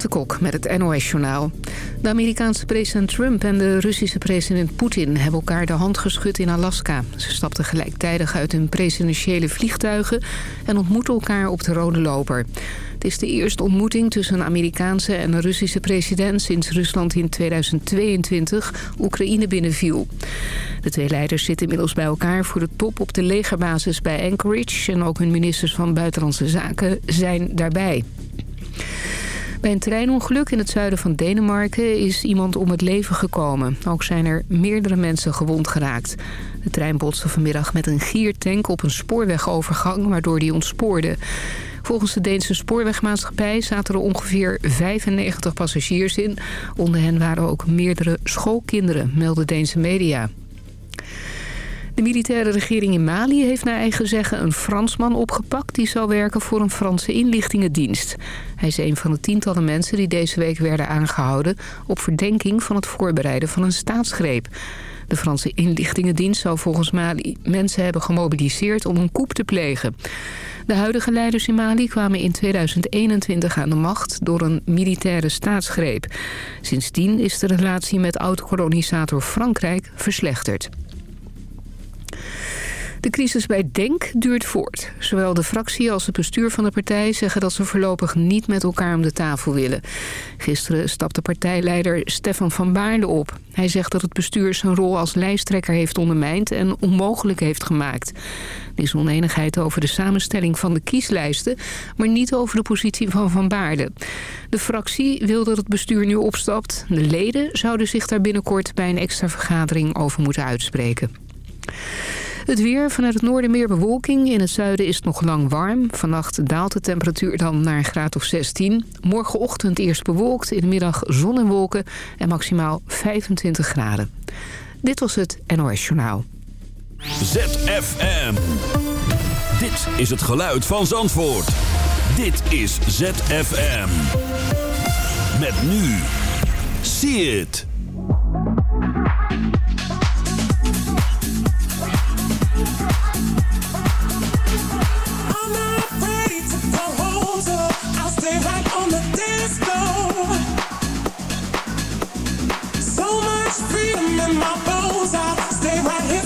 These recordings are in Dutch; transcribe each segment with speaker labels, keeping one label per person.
Speaker 1: Renate Kok met het NOS Journaal. De Amerikaanse president Trump en de Russische president Poetin... hebben elkaar de hand geschud in Alaska. Ze stapten gelijktijdig uit hun presidentiële vliegtuigen... en ontmoetten elkaar op de Rode Loper. Het is de eerste ontmoeting tussen een Amerikaanse en een Russische president... sinds Rusland in 2022 Oekraïne binnenviel. De twee leiders zitten inmiddels bij elkaar voor de top op de legerbasis bij Anchorage... en ook hun ministers van Buitenlandse Zaken zijn daarbij. Bij een treinongeluk in het zuiden van Denemarken is iemand om het leven gekomen. Ook zijn er meerdere mensen gewond geraakt. De trein botste vanmiddag met een giertank op een spoorwegovergang, waardoor die ontspoorde. Volgens de Deense spoorwegmaatschappij zaten er ongeveer 95 passagiers in. Onder hen waren ook meerdere schoolkinderen, melden Deense media. De militaire regering in Mali heeft naar eigen zeggen een Fransman opgepakt... die zou werken voor een Franse inlichtingendienst. Hij is een van de tientallen mensen die deze week werden aangehouden... op verdenking van het voorbereiden van een staatsgreep. De Franse inlichtingendienst zou volgens Mali mensen hebben gemobiliseerd om een coup te plegen. De huidige leiders in Mali kwamen in 2021 aan de macht door een militaire staatsgreep. Sindsdien is de relatie met oud-kolonisator Frankrijk verslechterd. De crisis bij DENK duurt voort. Zowel de fractie als het bestuur van de partij zeggen dat ze voorlopig niet met elkaar om de tafel willen. Gisteren stapte partijleider Stefan van Baarle op. Hij zegt dat het bestuur zijn rol als lijsttrekker heeft ondermijnd en onmogelijk heeft gemaakt. Er is oneenigheid over de samenstelling van de kieslijsten, maar niet over de positie van Van Baarle. De fractie wil dat het bestuur nu opstapt. De leden zouden zich daar binnenkort bij een extra vergadering over moeten uitspreken. Het weer vanuit het noorden meer bewolking. In het zuiden is het nog lang warm. Vannacht daalt de temperatuur dan naar een graad of 16. Morgenochtend eerst bewolkt. In de middag zon en wolken. En maximaal 25 graden. Dit was het NOS Journaal.
Speaker 2: ZFM. Dit is het geluid van Zandvoort. Dit is ZFM. Met nu. See it.
Speaker 3: Stay right here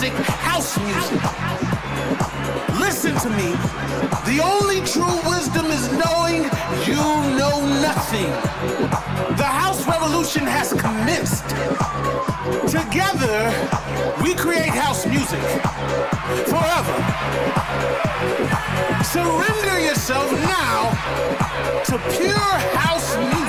Speaker 4: music, house music. Listen to me. The only true wisdom is knowing you know nothing. The house revolution has commenced. Together, we create house music forever. Surrender yourself now to pure house music.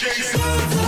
Speaker 5: Shake it.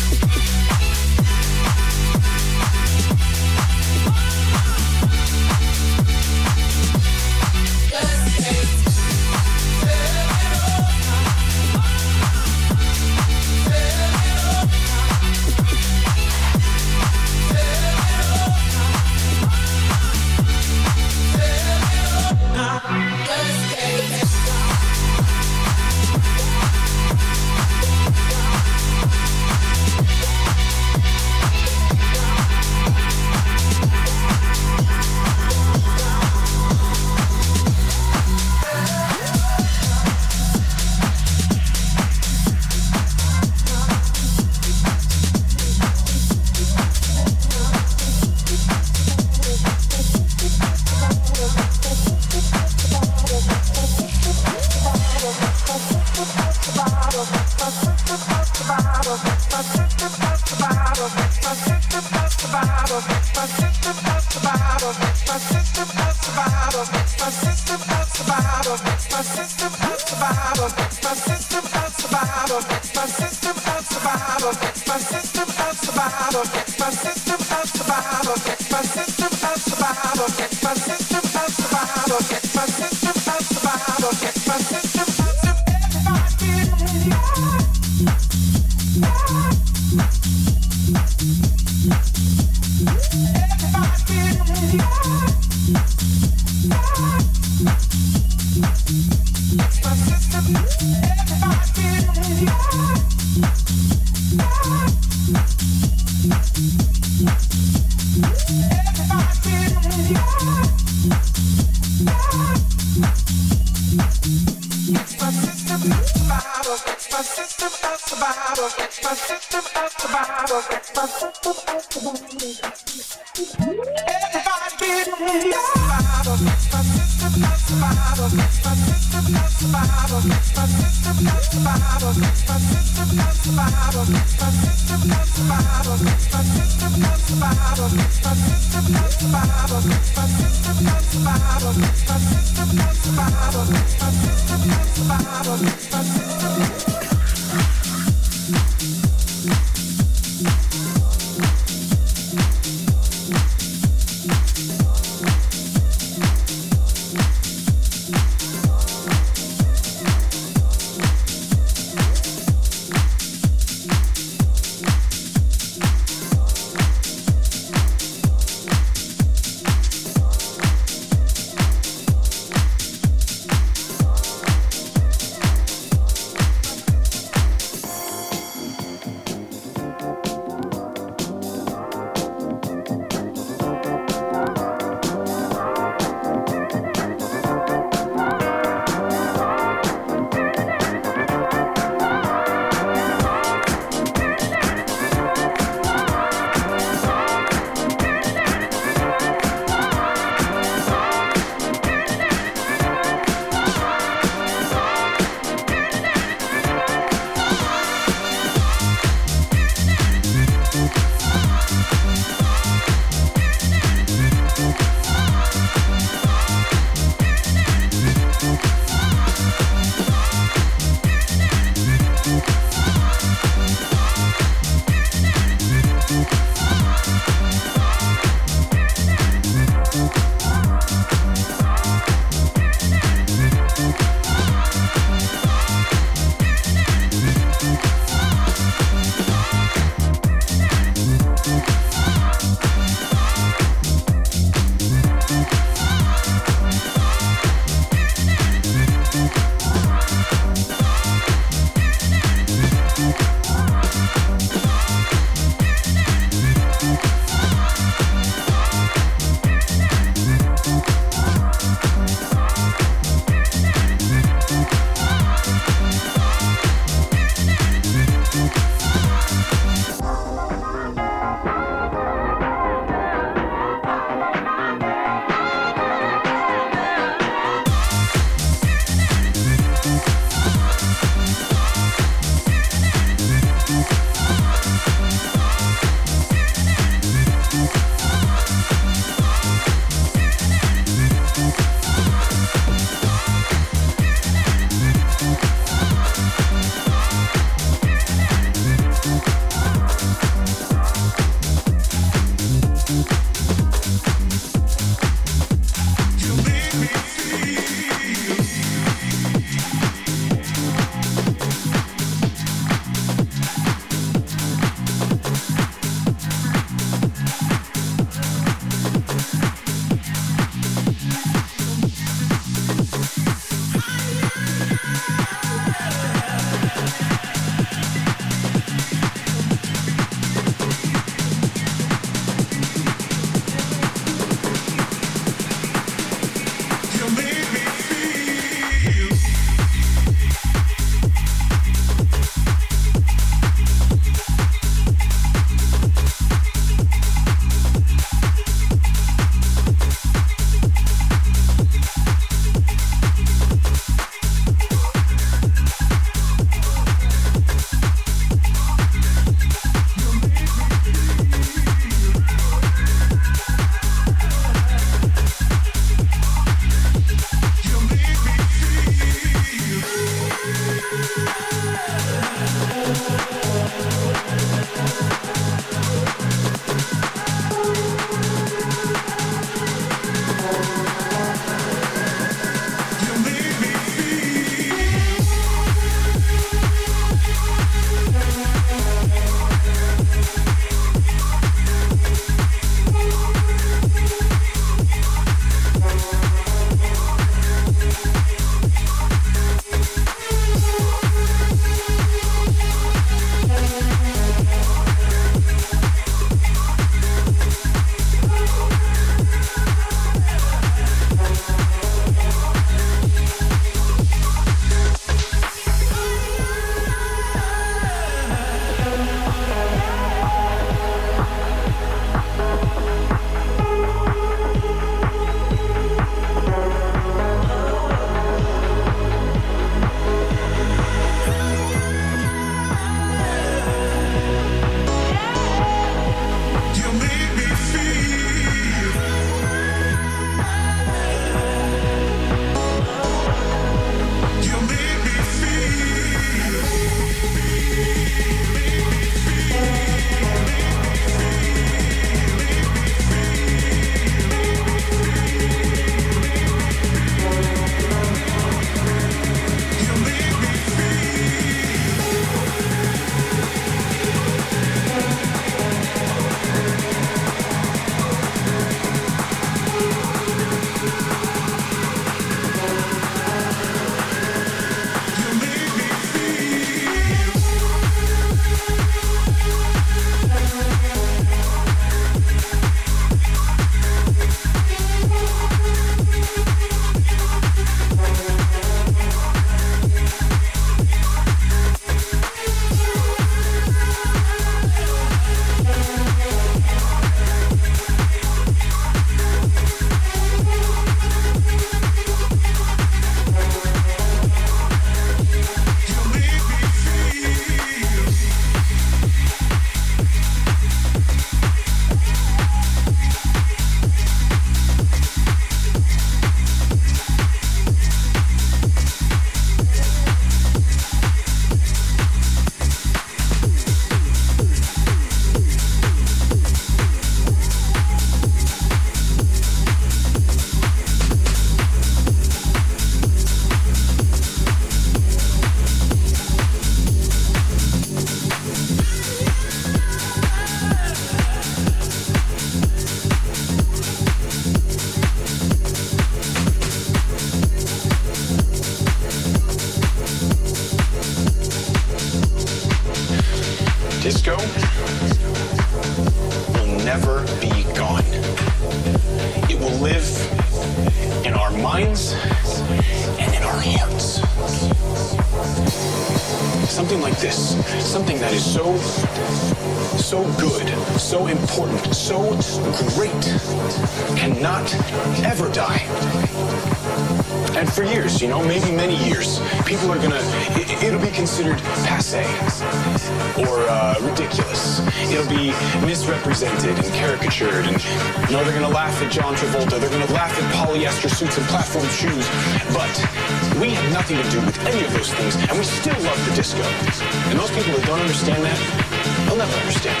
Speaker 5: don't understand.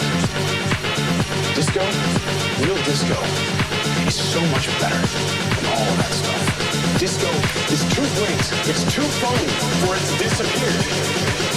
Speaker 5: Disco, real disco, is so much better than all of that stuff. Disco is too great, it's too funny for it to disappear.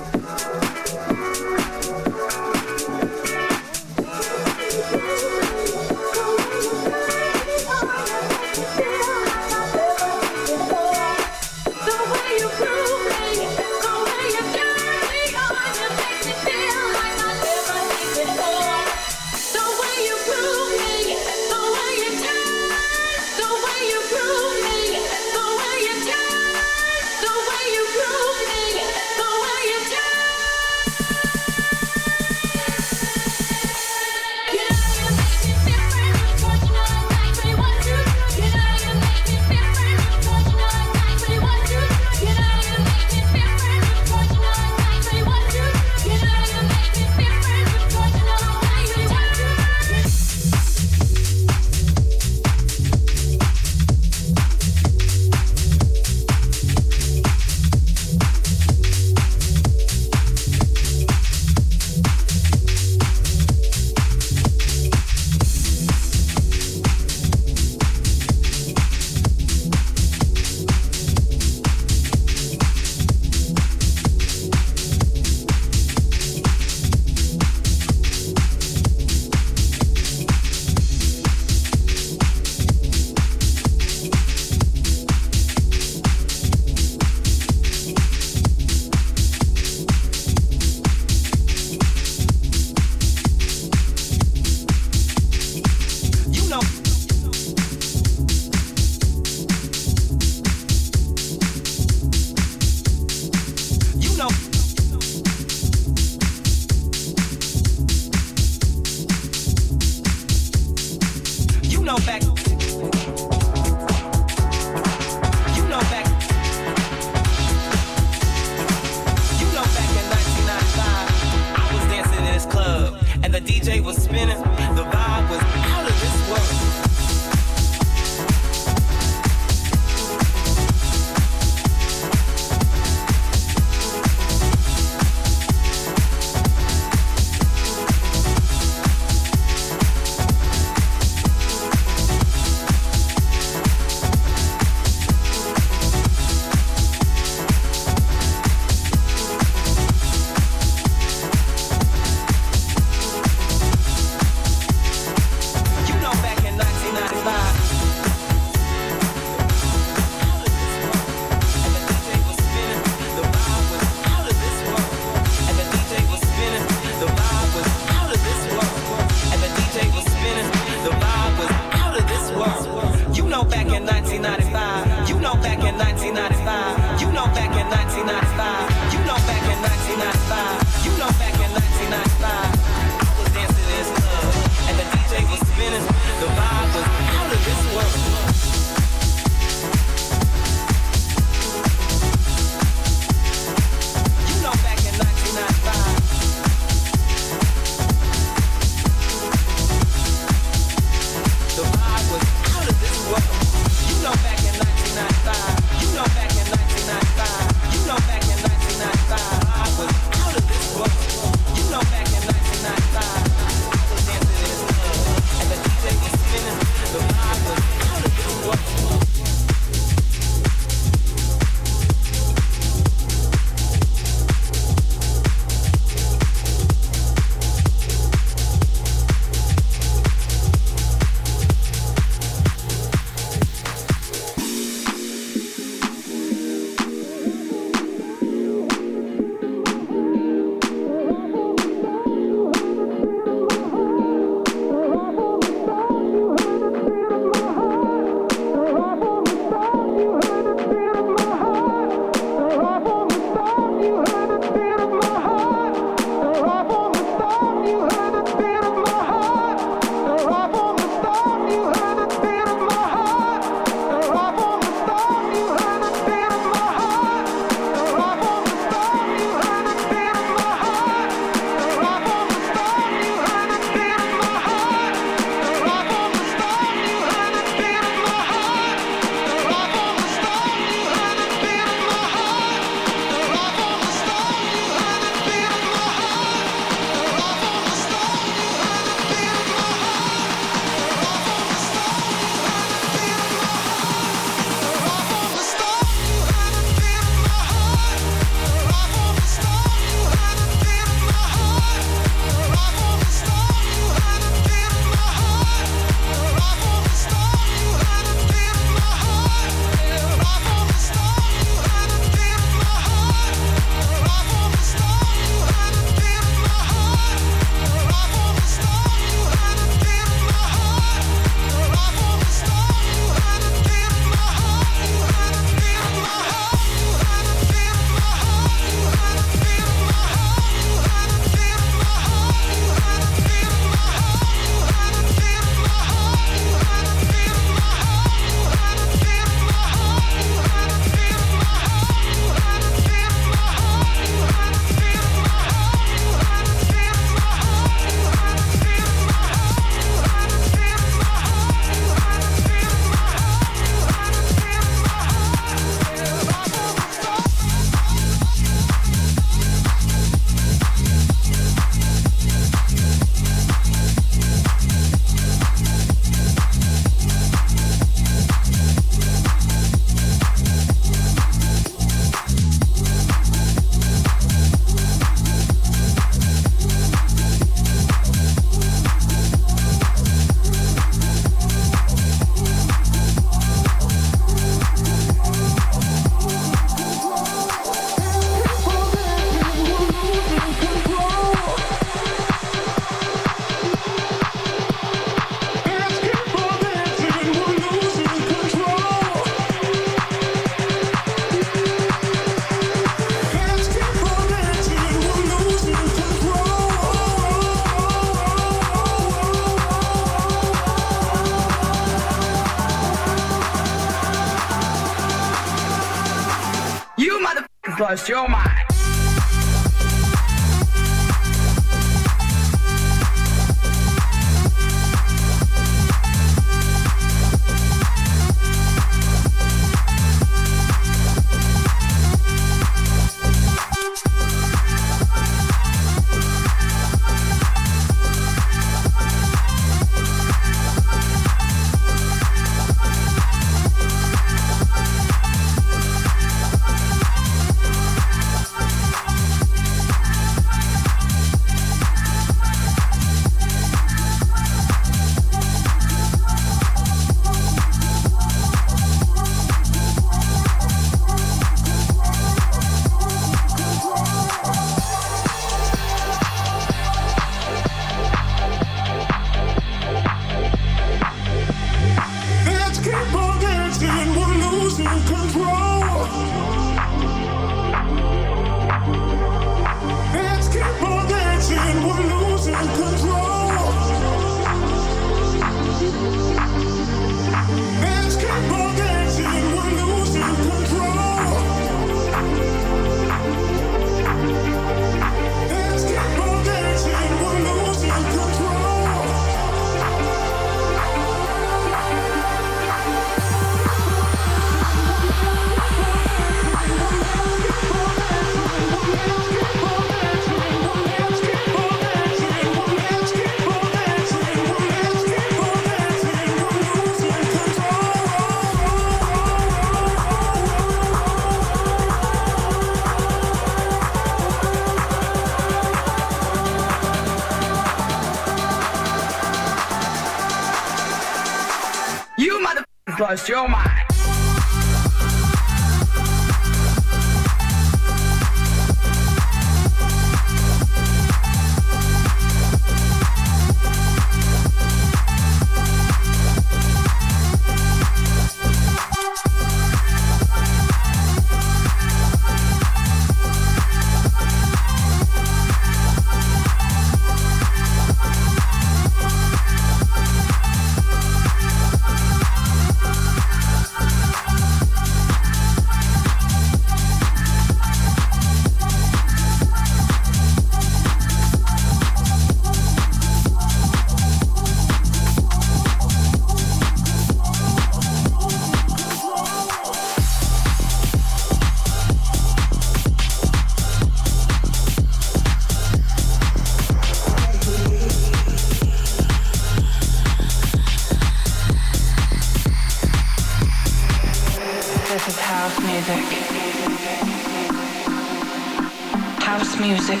Speaker 6: House music.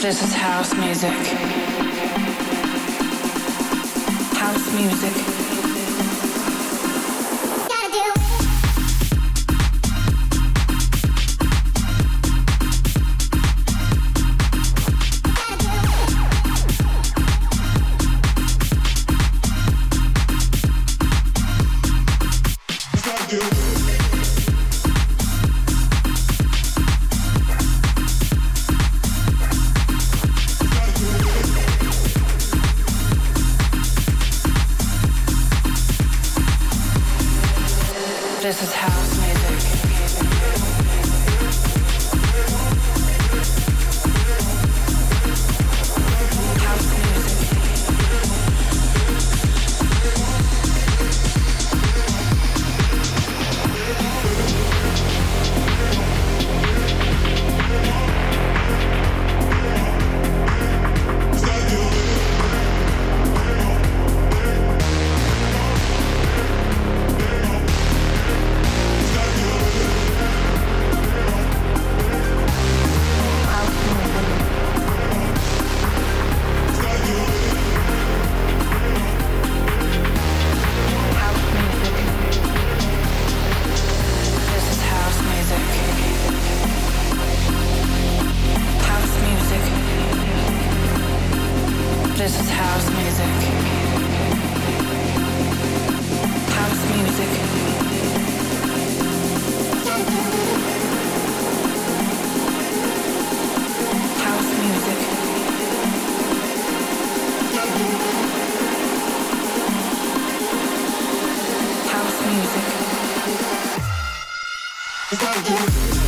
Speaker 6: This is house music. House music.
Speaker 7: do.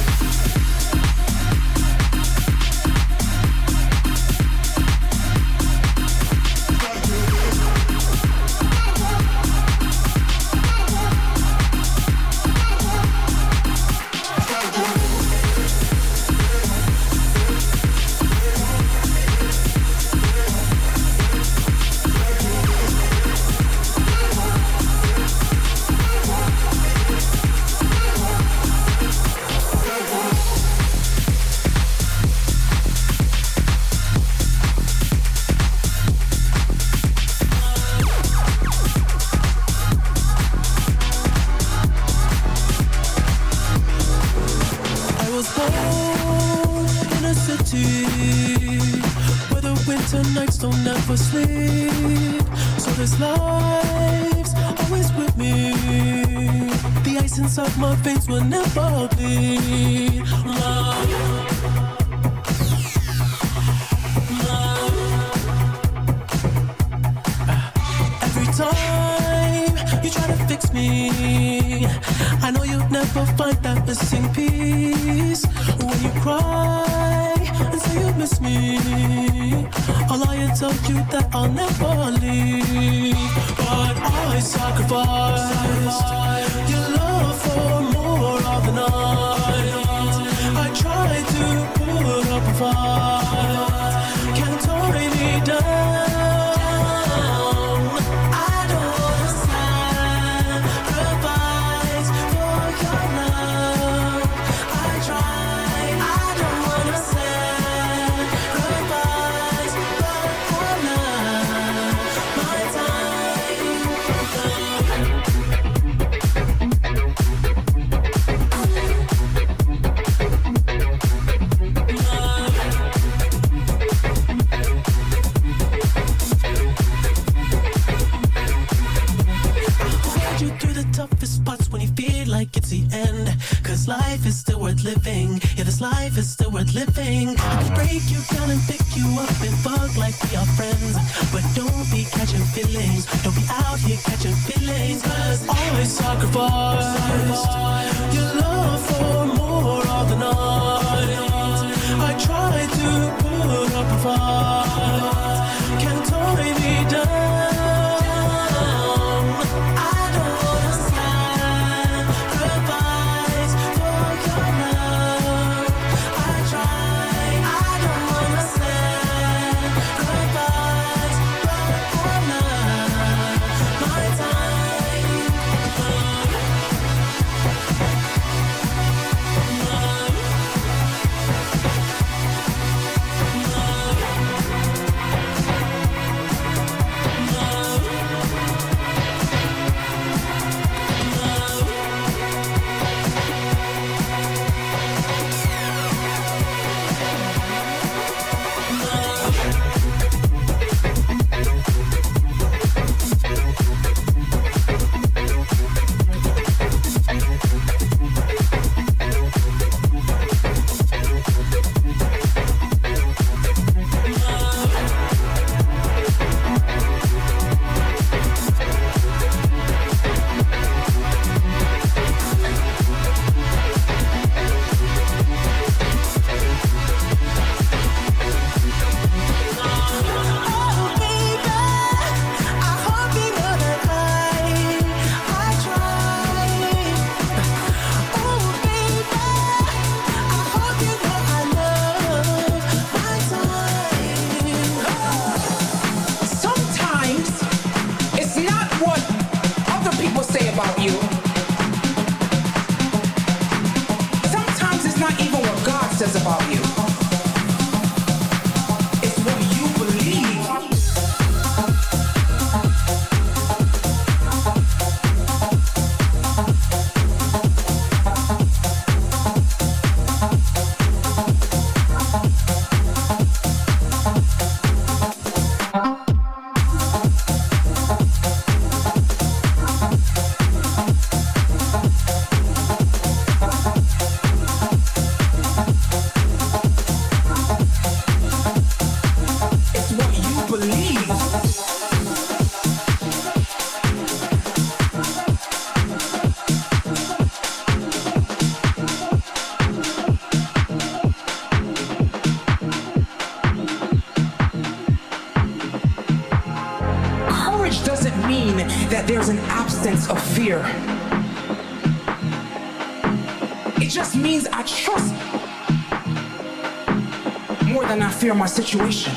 Speaker 7: My situation.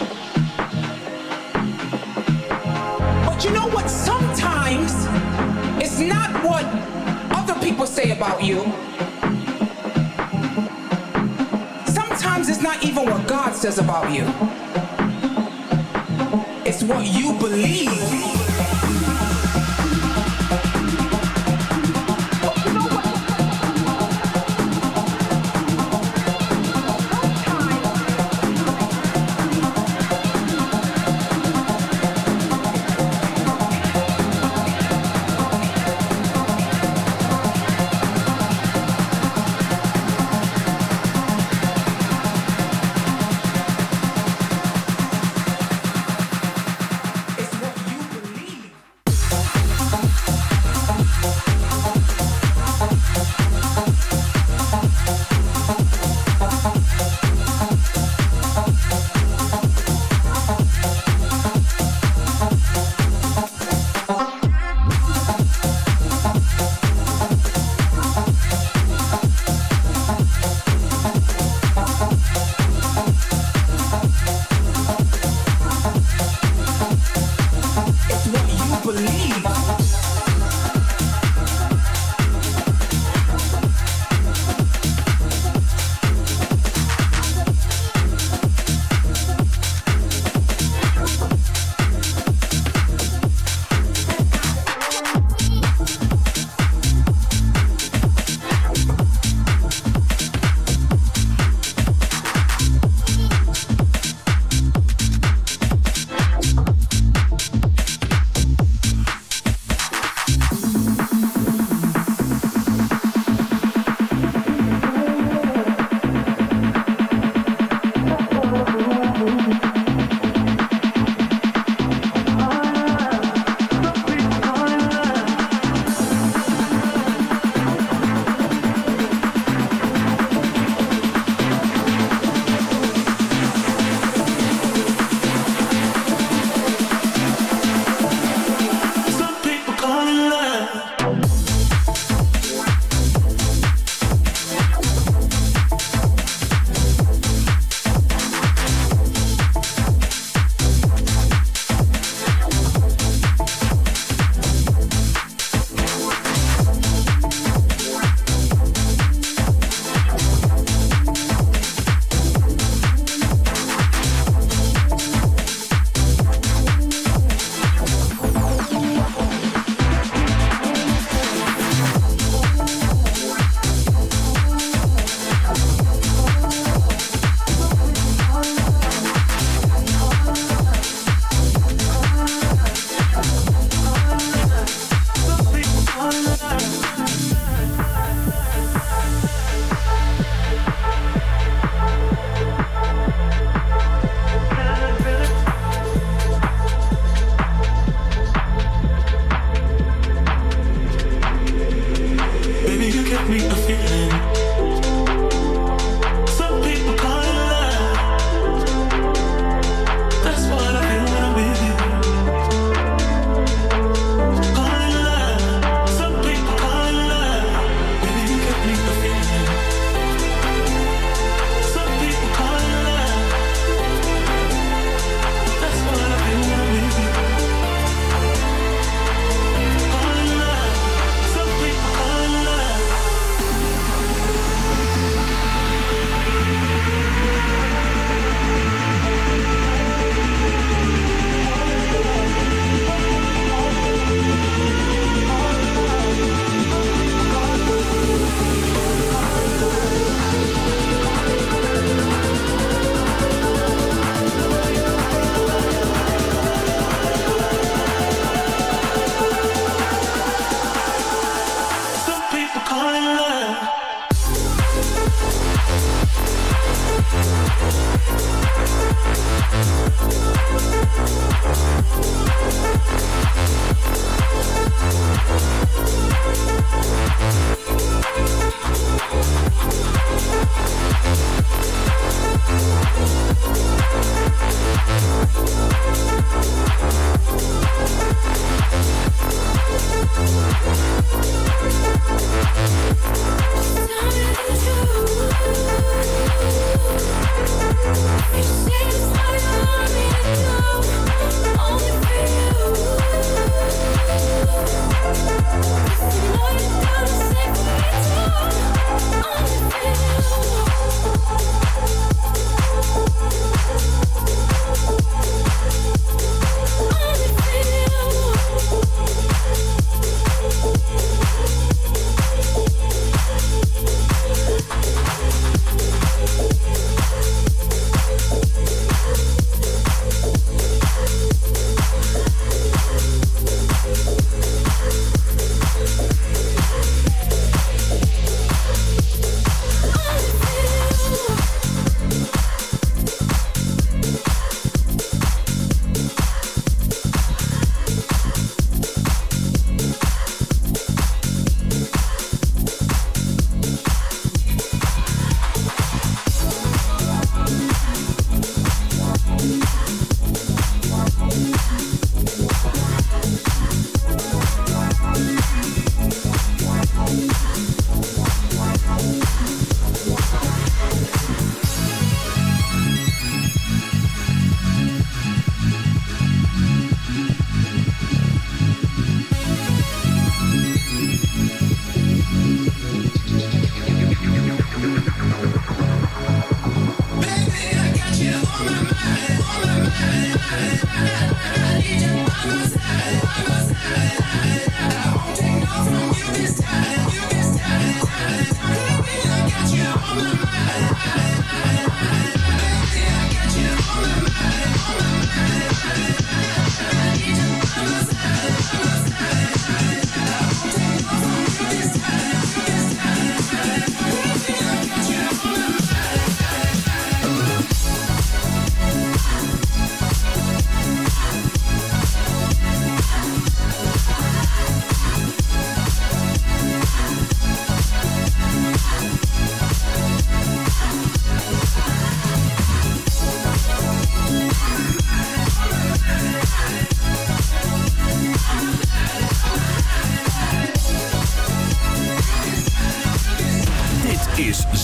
Speaker 7: But you know what? Sometimes it's not what other people say about you. Sometimes it's not even what God says about you. It's what you believe.